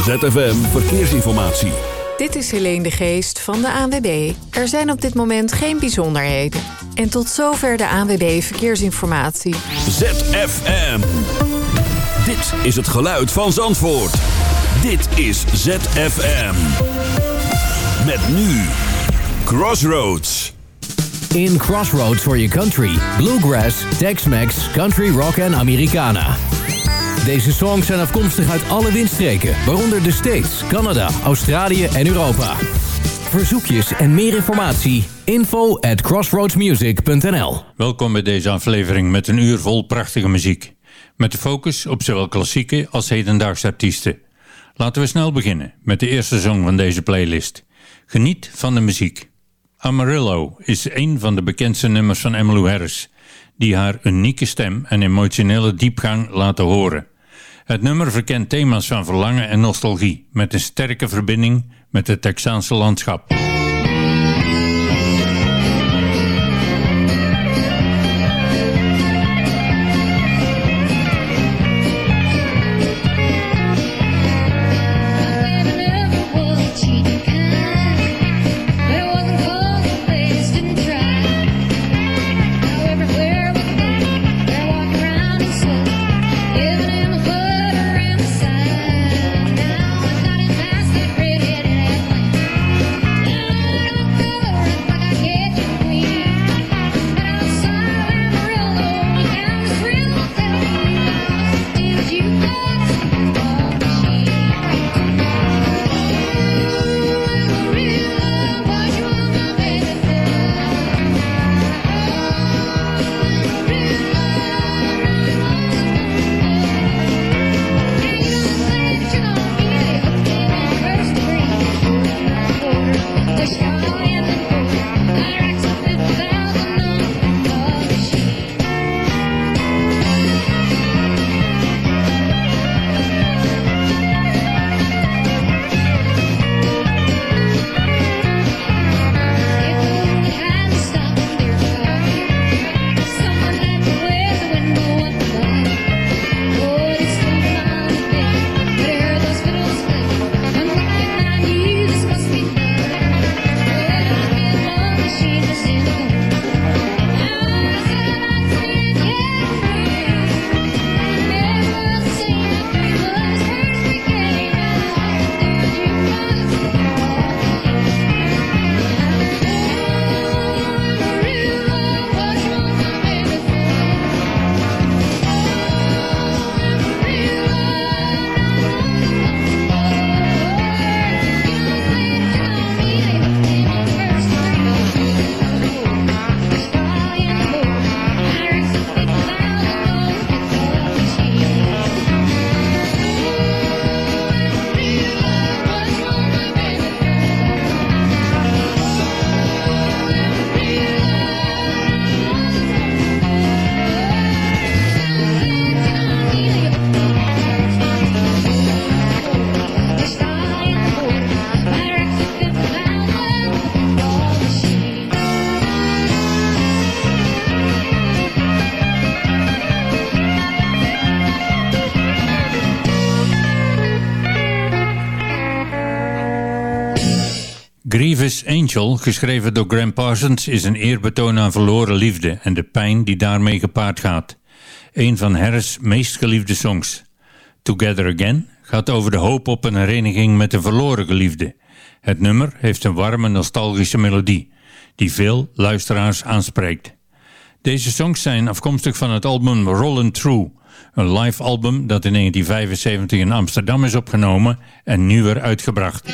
ZFM Verkeersinformatie. Dit is Helene de Geest van de ANWB. Er zijn op dit moment geen bijzonderheden. En tot zover de ANWB Verkeersinformatie. ZFM. Dit is het geluid van Zandvoort. Dit is ZFM. Met nu Crossroads. In Crossroads for your country. Bluegrass, Tex-Mex, Country Rock en Americana. Deze songs zijn afkomstig uit alle windstreken, waaronder de States, Canada, Australië en Europa. Verzoekjes en meer informatie, info at crossroadsmusic.nl Welkom bij deze aflevering met een uur vol prachtige muziek. Met de focus op zowel klassieke als hedendaagse artiesten. Laten we snel beginnen met de eerste song van deze playlist. Geniet van de muziek. Amarillo is een van de bekendste nummers van Emmylou Harris, die haar unieke stem en emotionele diepgang laten horen. Het nummer verkent thema's van verlangen en nostalgie, met een sterke verbinding met het Texaanse landschap. Grievous Angel, geschreven door Graham Parsons, is een eerbetoon aan verloren liefde en de pijn die daarmee gepaard gaat. Een van Harris' meest geliefde songs. Together Again gaat over de hoop op een hereniging met de verloren geliefde. Het nummer heeft een warme nostalgische melodie, die veel luisteraars aanspreekt. Deze songs zijn afkomstig van het album Rollin' True, een live album dat in 1975 in Amsterdam is opgenomen en nu weer uitgebracht.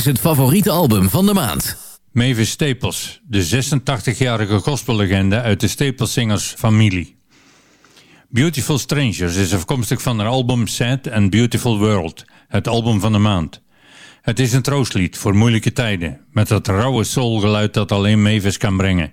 Is het favoriete album van de maand. Mavis Staples, de 86-jarige gospellegende uit de Staples Singers familie. Beautiful Strangers is afkomstig van haar album Sad and Beautiful World, het album van de maand. Het is een troostlied voor moeilijke tijden, met dat rauwe soulgeluid dat alleen Mavis kan brengen.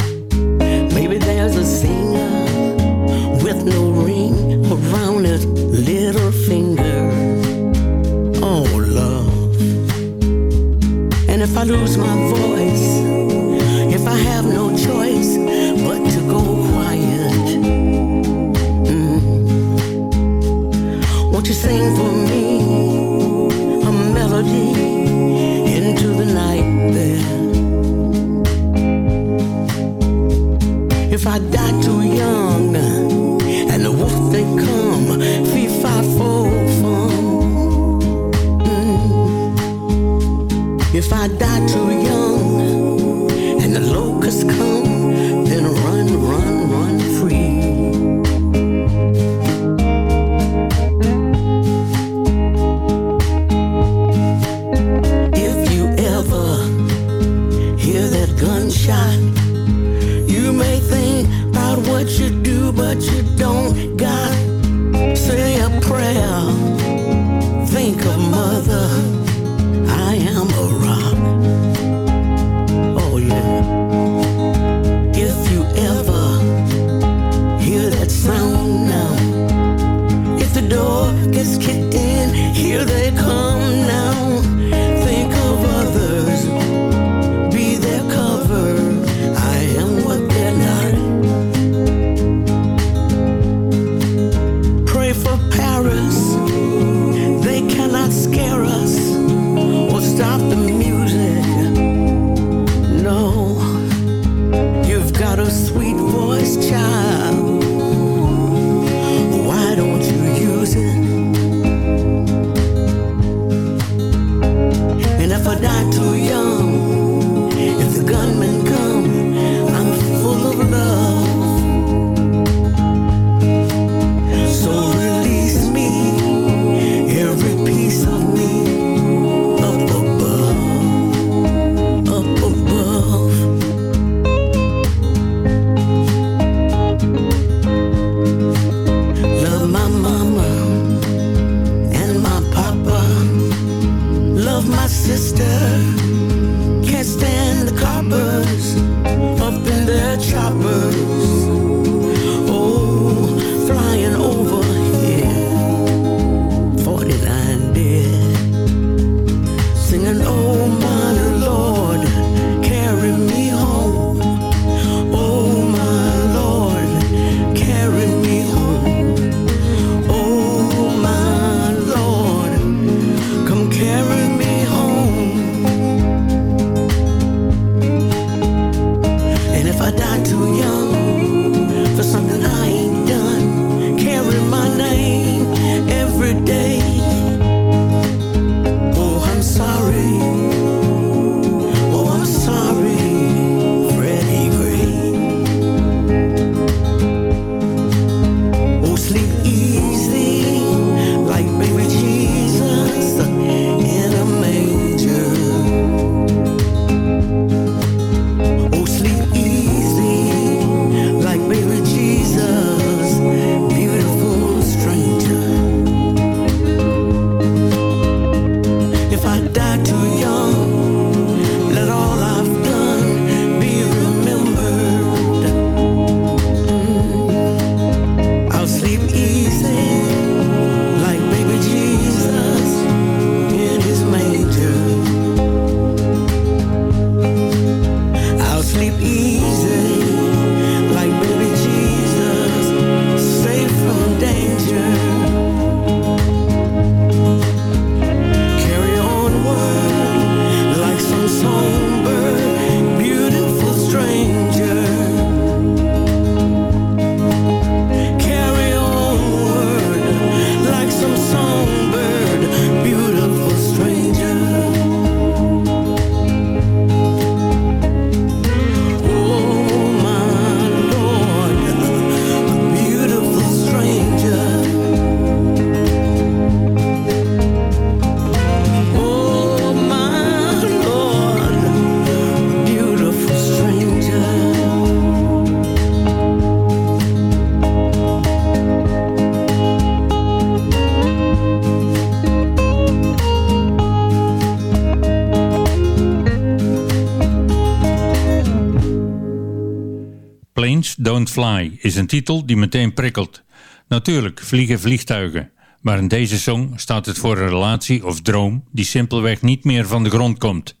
Don't Fly is een titel die meteen prikkelt. Natuurlijk vliegen vliegtuigen, maar in deze song staat het voor een relatie of droom die simpelweg niet meer van de grond komt.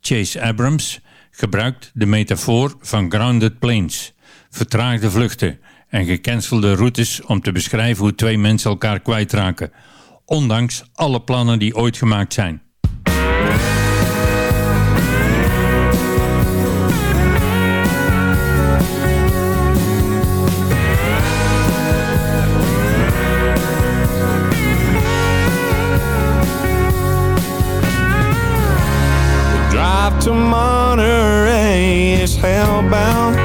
Chase Abrams gebruikt de metafoor van grounded planes, vertraagde vluchten en gecancelde routes om te beschrijven hoe twee mensen elkaar kwijtraken, ondanks alle plannen die ooit gemaakt zijn. To Monterey is hellbound.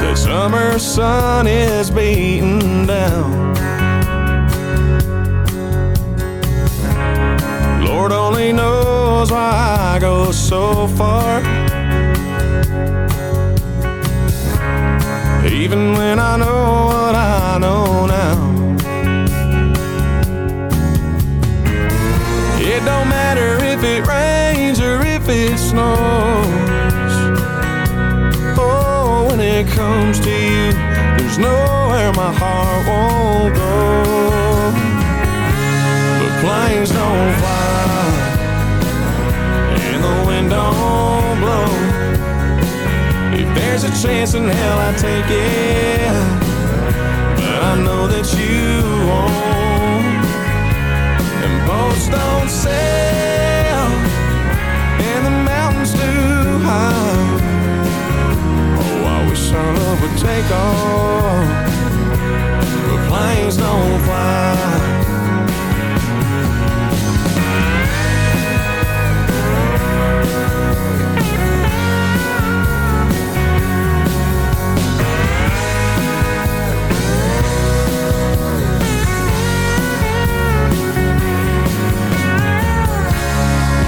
The summer sun is beating down. Lord only knows why I go so far. Even when I know what I know snows. Oh, when it comes to you, there's nowhere my heart won't go. But planes don't fly, and the wind don't blow. If there's a chance in hell, I take it. But I know that you won't and boats don't sail, Our love would take off, but planes don't fly.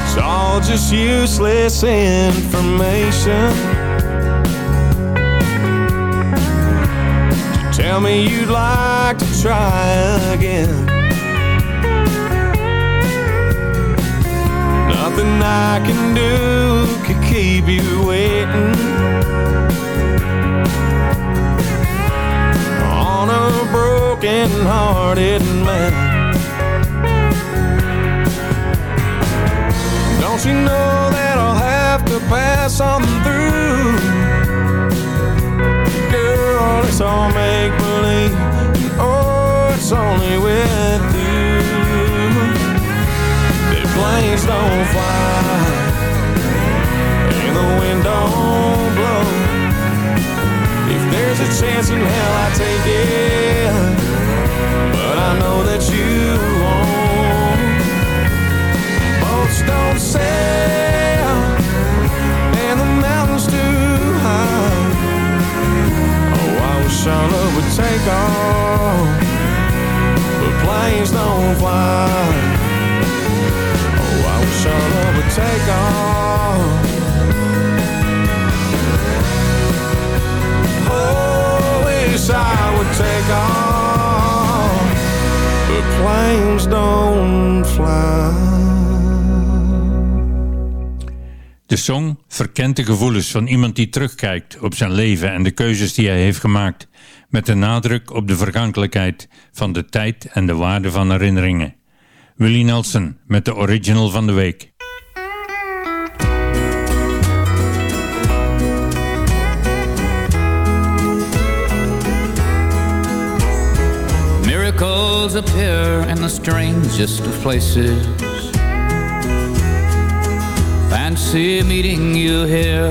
It's all just useless information. Tell me you'd like to try again. Nothing I can do could keep you waiting. On a broken hearted man. Don't you know that I'll have to pass on through? Girl, it's all make with you. Don't fly. And the wind don't blow. If there's a chance in hell, I take it. But I know that you won't boats don't sail and the mountains too high. Oh, I wish would take off, planes don't fly. Oh, I wish would take off. Oh, I would take off, but planes don't fly. De song verkent de gevoelens van iemand die terugkijkt op zijn leven en de keuzes die hij heeft gemaakt, met de nadruk op de vergankelijkheid van de tijd en de waarde van herinneringen. Willie Nelson met de original van de week. Miracles appear in the strangest of places. Fancy meeting you here.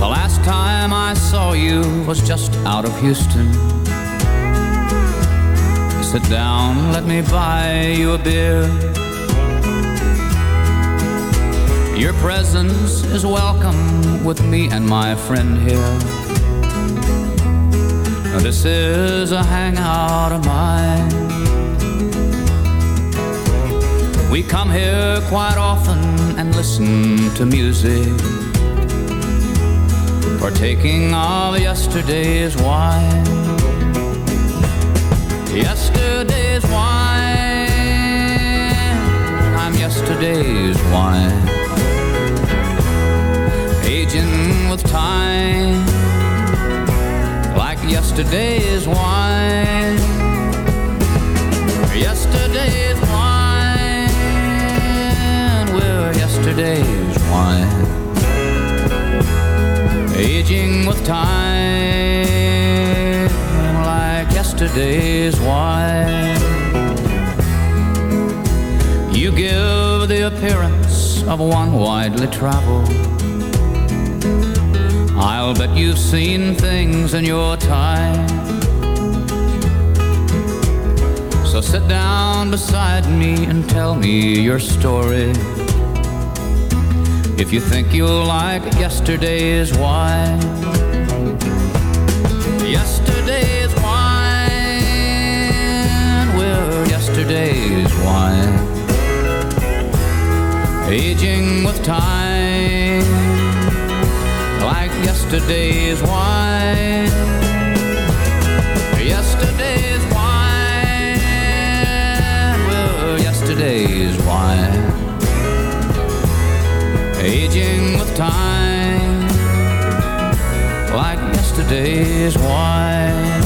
The last time I saw you was just out of Houston. Sit down, let me buy you a beer. Your presence is welcome with me and my friend here. This is a hangout of mine. Come here quite often and listen to music. Partaking of yesterday's wine. Yesterday's wine. I'm yesterday's wine. Aging with time like yesterday's wine. Yesterday's yesterday's wine. Aging with time Like yesterday's wine. You give the appearance of one widely traveled. I'll bet you've seen things in your time. So sit down beside me and tell me your story. If you think you'll like yesterday's wine. Yesterday's wine, we're yesterday's wine. Aging with time, like yesterday's wine. Aging with time, like yesterday's wine.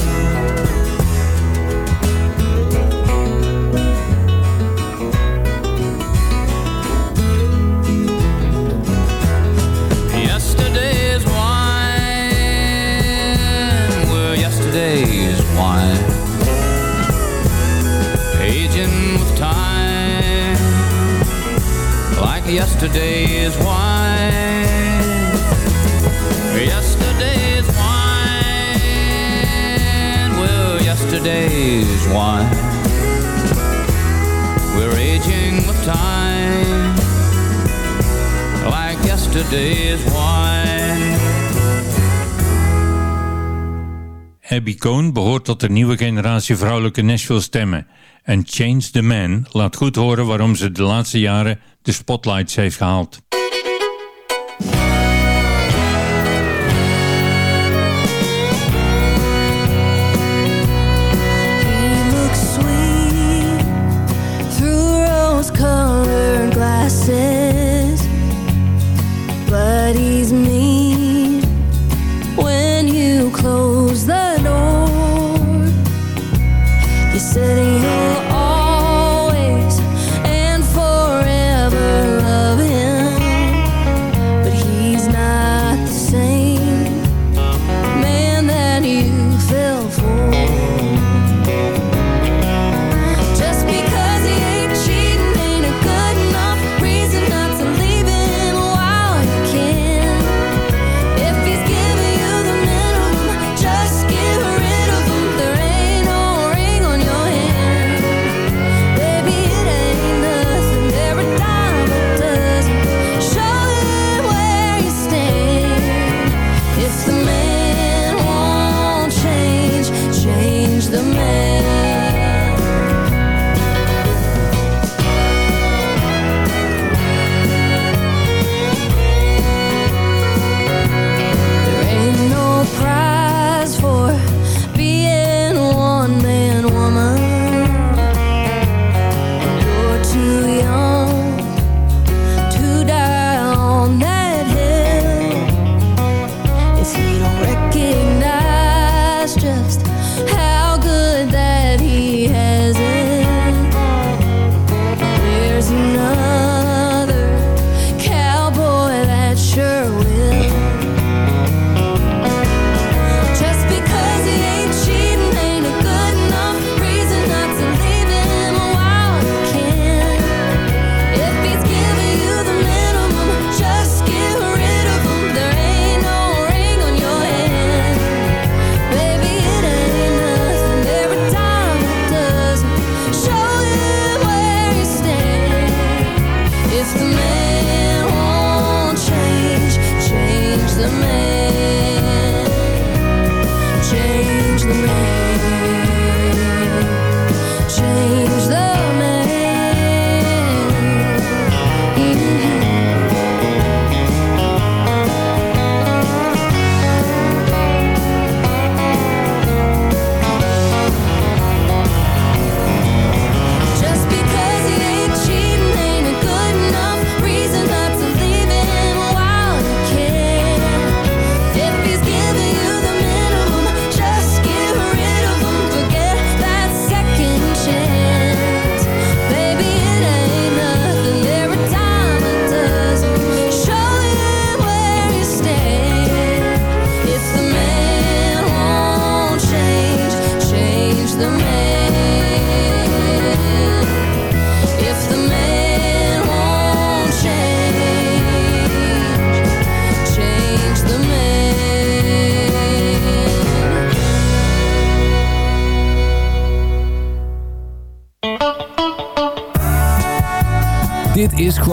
Abby Cohn behoort tot de nieuwe generatie vrouwelijke Nashville stemmen. En Change the Man laat goed horen waarom ze de laatste jaren de spotlights heeft gehaald.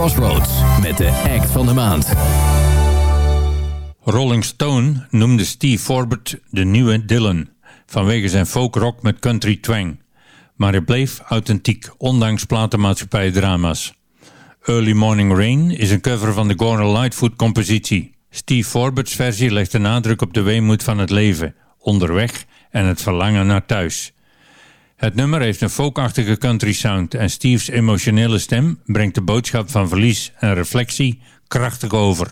Crossroads met de act van de maand. Rolling Stone noemde Steve Forbert de nieuwe Dylan, vanwege zijn folk-rock met country twang. Maar hij bleef authentiek, ondanks platenmaatschappij-drama's. Early Morning Rain is een cover van de Gordon Lightfoot compositie. Steve Forbert's versie legt de nadruk op de weemoed van het leven, onderweg en het verlangen naar thuis. Het nummer heeft een folkachtige country sound en Steve's emotionele stem brengt de boodschap van verlies en reflectie krachtig over.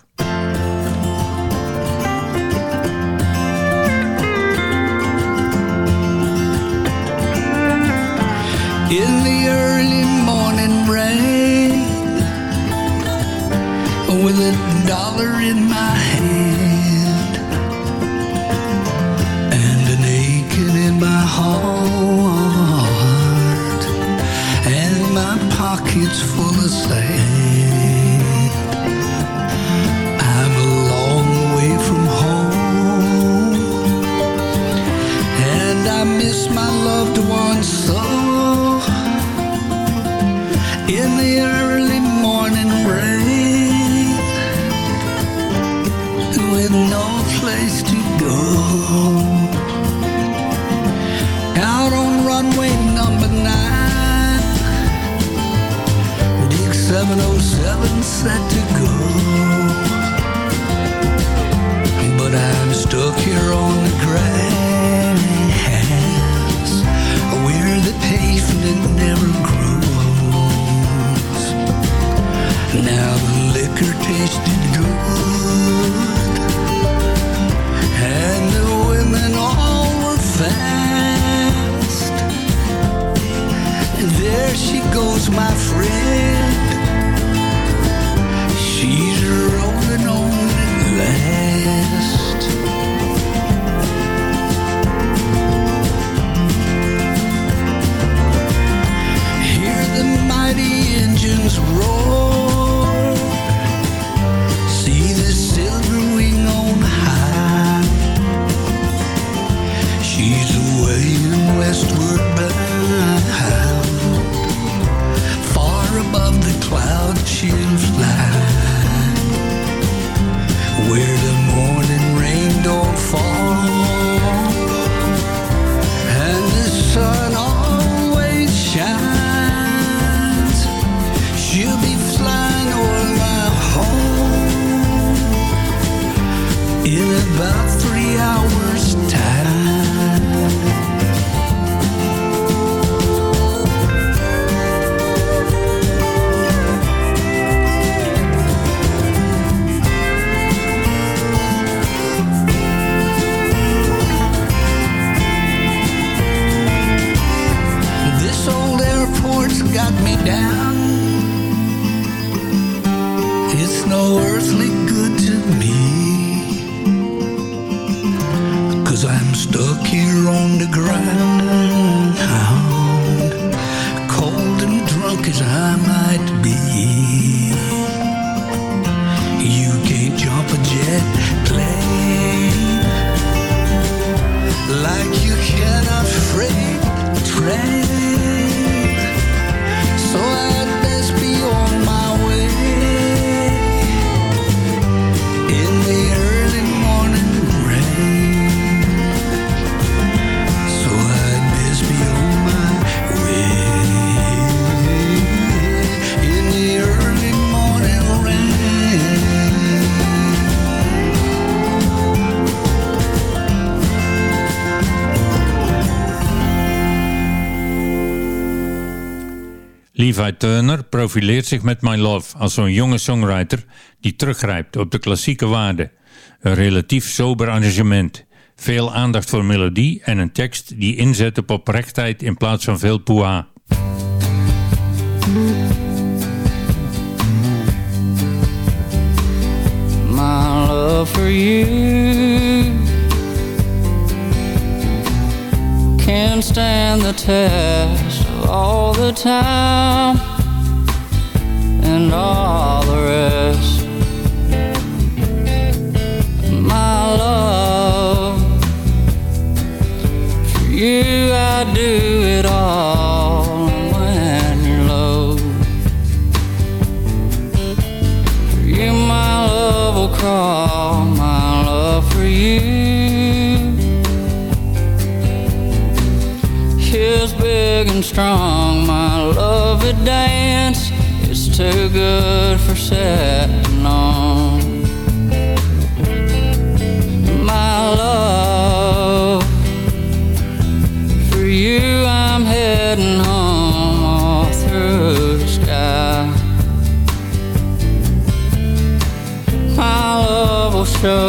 in the early morning rain with a dollar in my hand pockets full of sand I'm a long way from home. And I miss my loved ones so. In the 707 set to go but I'm stuck here on the grass where the pavement never grows. Now the liquor tasted good, and the women all were fast. And there she goes, my friend. Roar. Stuck here on the ground. Levi Turner profileert zich met My Love als zo'n jonge songwriter die teruggrijpt op de klassieke waarden. Een relatief sober arrangement, veel aandacht voor melodie en een tekst die inzet op oprechtheid in plaats van veel poeha. my love for you stand the test all the time and all the rest. My love, for you I do it all when you're low. For you, my love will crawl. big and strong, my love a dance. It's too good for setting on. My love, for you I'm heading home all through the sky. My love will show.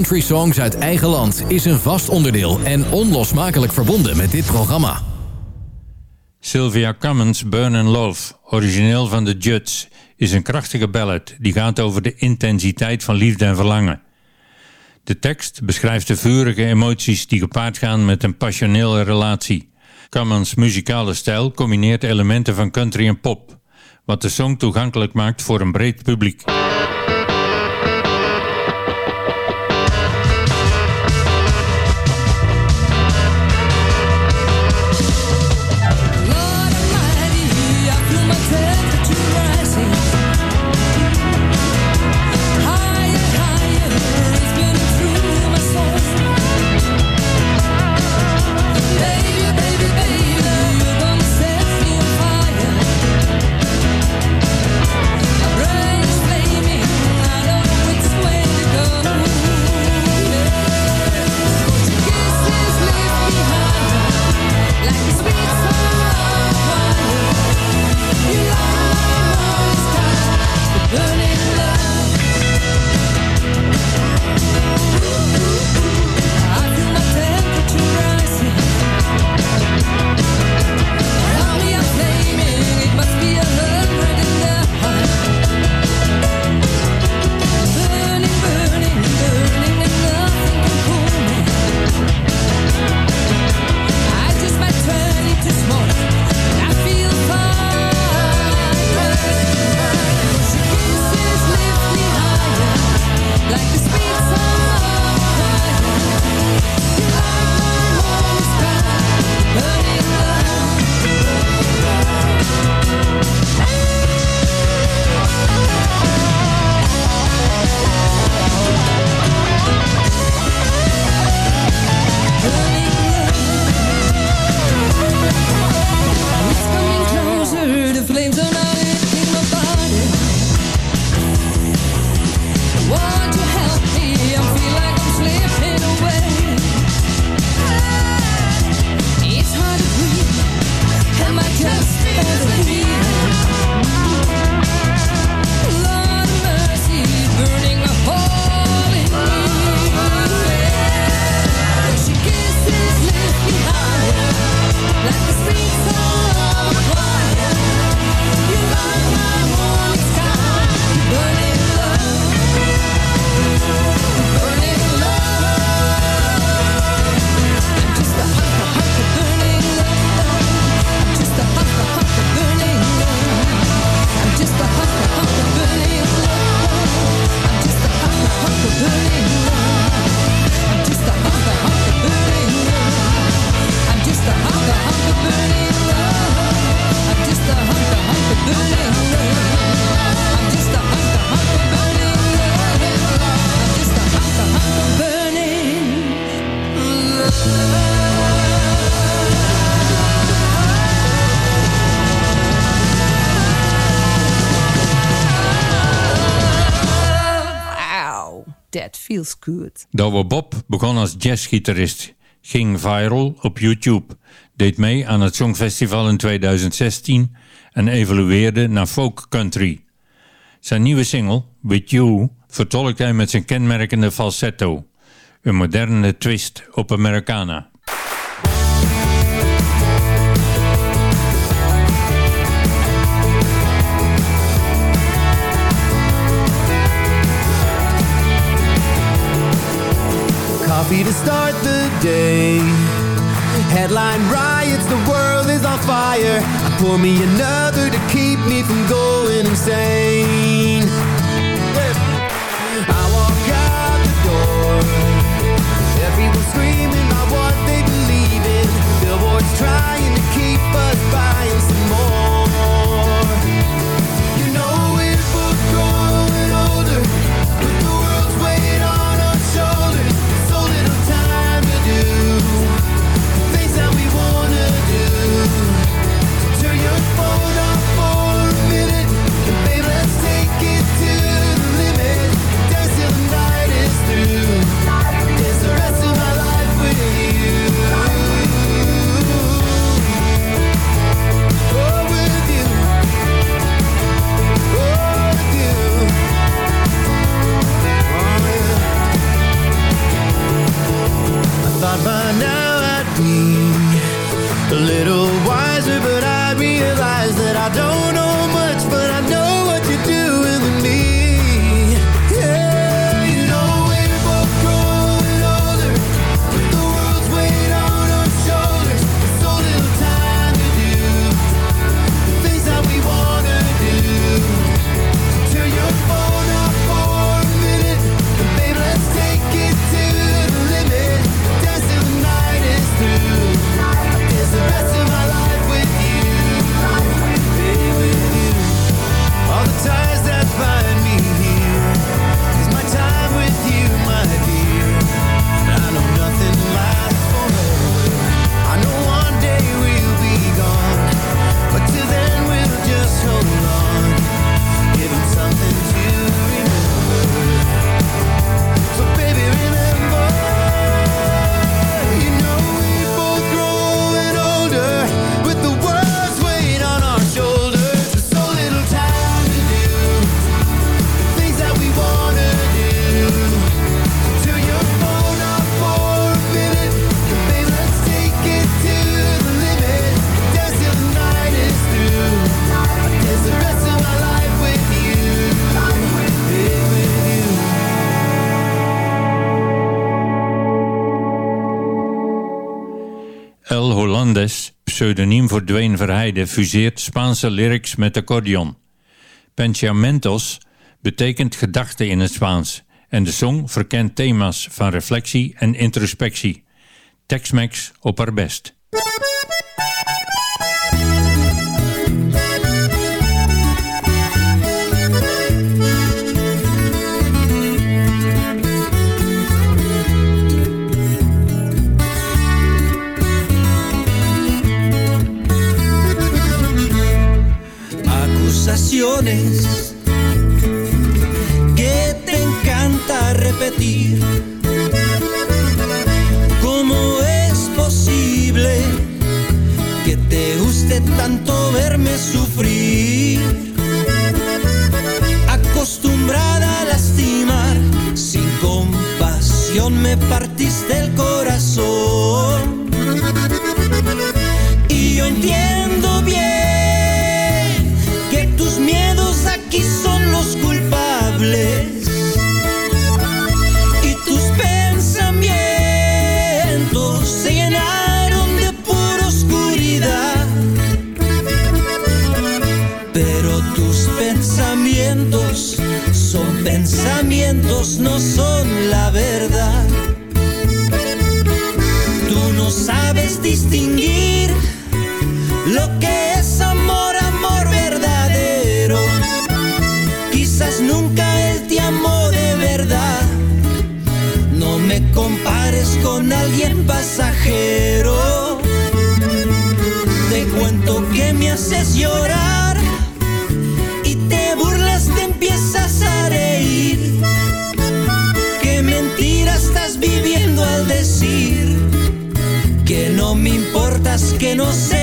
country songs uit eigen land is een vast onderdeel en onlosmakelijk verbonden met dit programma. Sylvia Cummins' Burn and Love, origineel van de Judds, is een krachtige ballad die gaat over de intensiteit van liefde en verlangen. De tekst beschrijft de vurige emoties die gepaard gaan met een passionele relatie. Cummins' muzikale stijl combineert elementen van country en pop, wat de song toegankelijk maakt voor een breed publiek. Feels. Douwe Bob begon als jazzgitarist, ging viral op YouTube, deed mee aan het Songfestival in 2016 en evolueerde naar folk country. Zijn nieuwe single, With You, vertolkt hij met zijn kenmerkende falsetto. Een moderne twist op Americana. Coffee to start the day. Headline riots, the world is on fire. I pour me another to keep me from going insane. I walk out the door. Screaming what they believe in. Billboards pseudoniem voor Dwayne Verheide, fuseert Spaanse lyrics met accordeon. Pensamientos betekent gedachte in het Spaans en de song verkent thema's van reflectie en introspectie. Tex-Mex op haar best. Que te encanta repetir. ¿Cómo es posible que te guste tanto verme sufrir? Acostumbrada a lastimar, sin compasión me partiste el corazón. Y yo entiendo pensamientos, no son la verdad. Tú no sabes distinguir lo que es amor, amor verdadero. Quizás nunca él te amó de verdad. No me compares con alguien pasajero. Te cuento que me haces llorar que no sé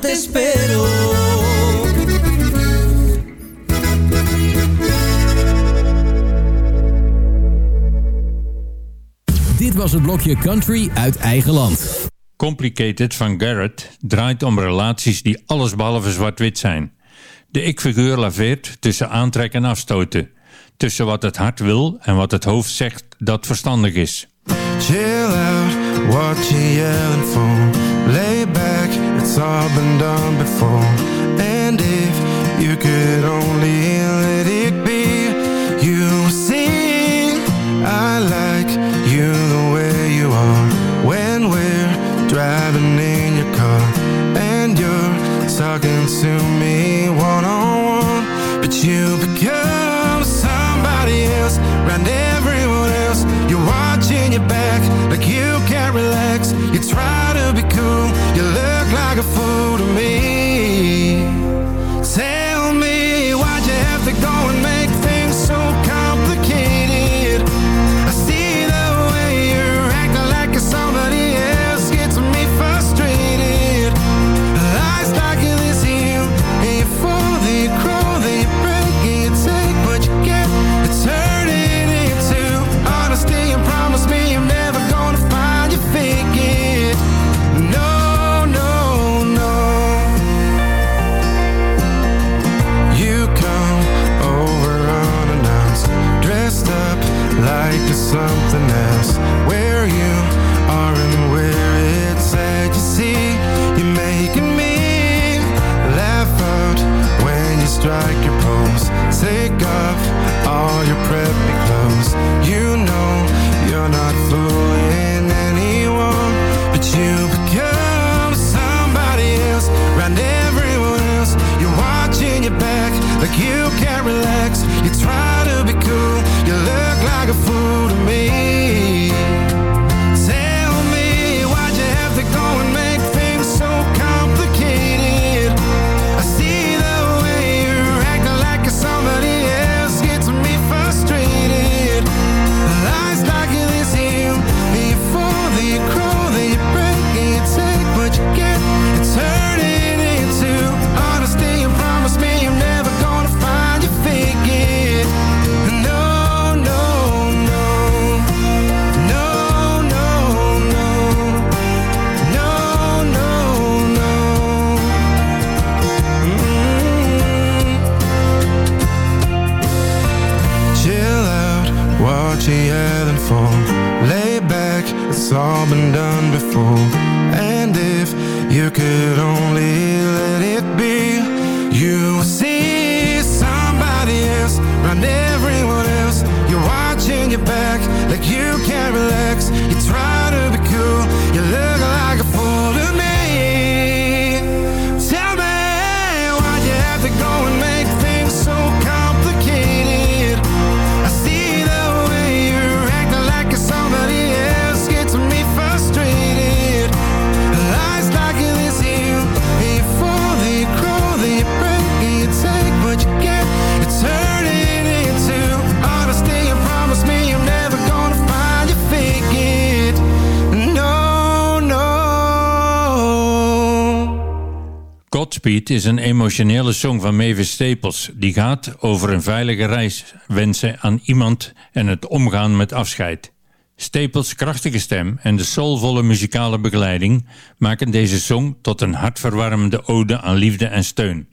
te espero. Dit was het blokje Country uit eigen land. Complicated van Garrett draait om relaties die alles behalve zwart-wit zijn. De ik-figuur laveert tussen aantrekken en afstoten. Tussen wat het hart wil en wat het hoofd zegt dat verstandig is. Chill out, what you yelling for? all been done before. And if you could only let it be You see, I like you the way you are. When we're driving in your car And you're talking to me one-on-one -on -one, But you become somebody else Around everyone else. You're watching your back like you can like a fool to me. De emotionele song van Mavis Staples die gaat over een veilige reis wensen aan iemand en het omgaan met afscheid. Staples' krachtige stem en de soulvolle muzikale begeleiding maken deze song tot een hartverwarmende ode aan liefde en steun.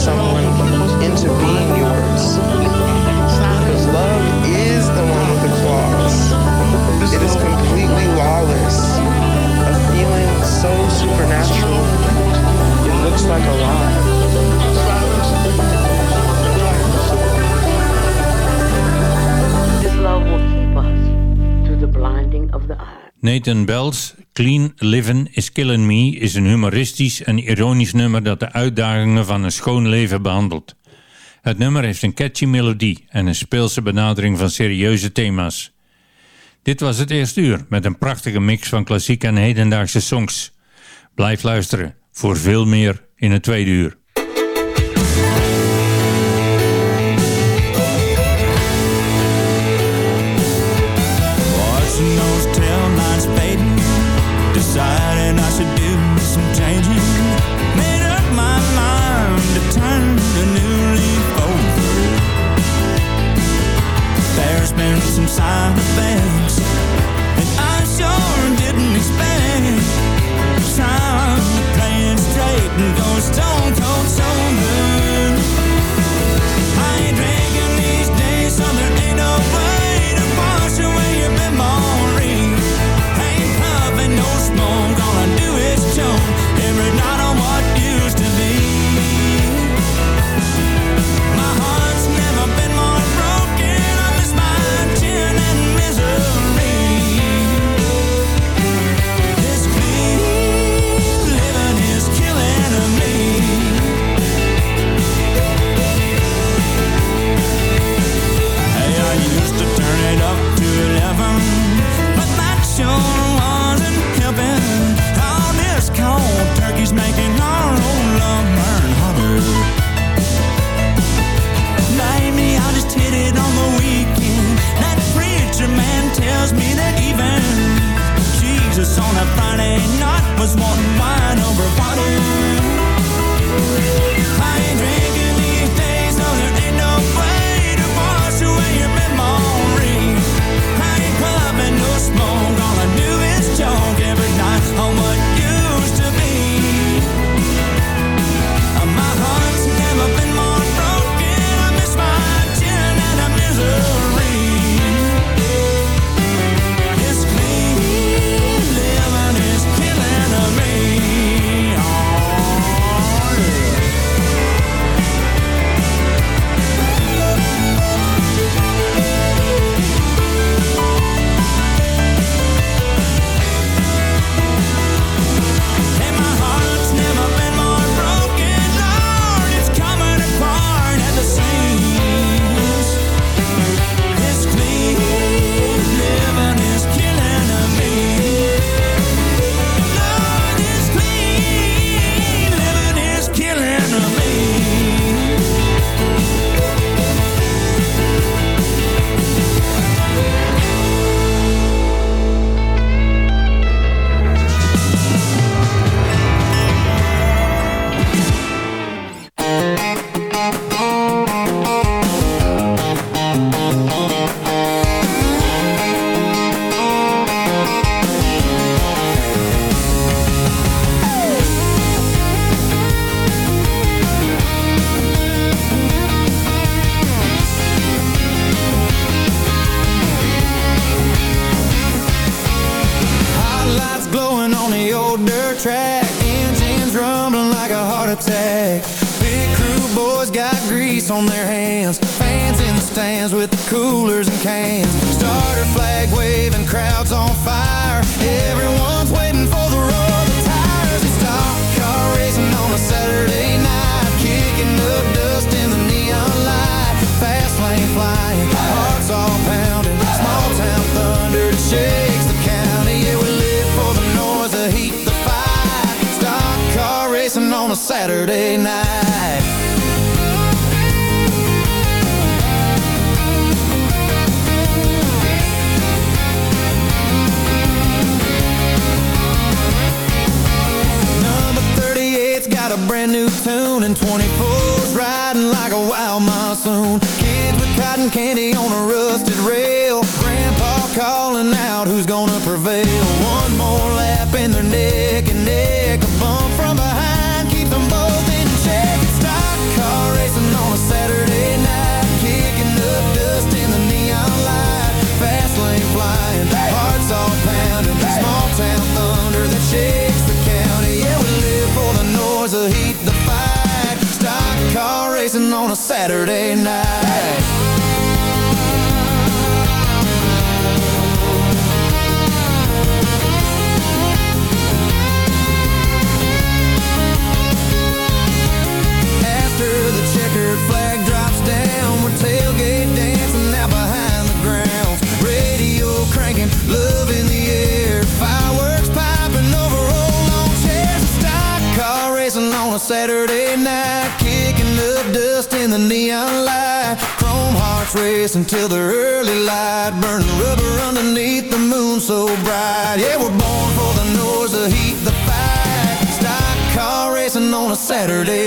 someone into being yours. Because love is the one with the claws. It is completely lawless. A feeling so supernatural. It looks like a lie. Nathan Belz. Clean Living is Killing Me is een humoristisch en ironisch nummer dat de uitdagingen van een schoon leven behandelt. Het nummer heeft een catchy melodie en een speelse benadering van serieuze thema's. Dit was het eerste uur met een prachtige mix van klassieke en hedendaagse songs. Blijf luisteren voor veel meer in het tweede uur. Sign the fence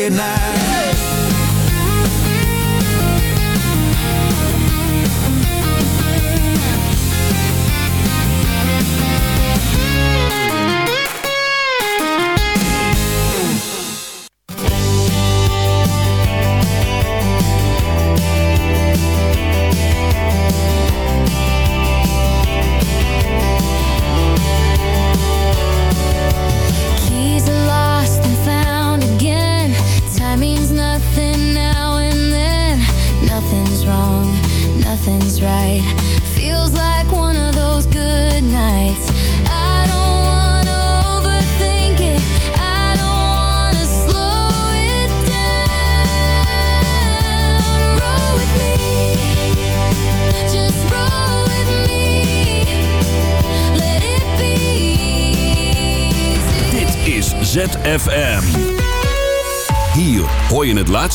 late night.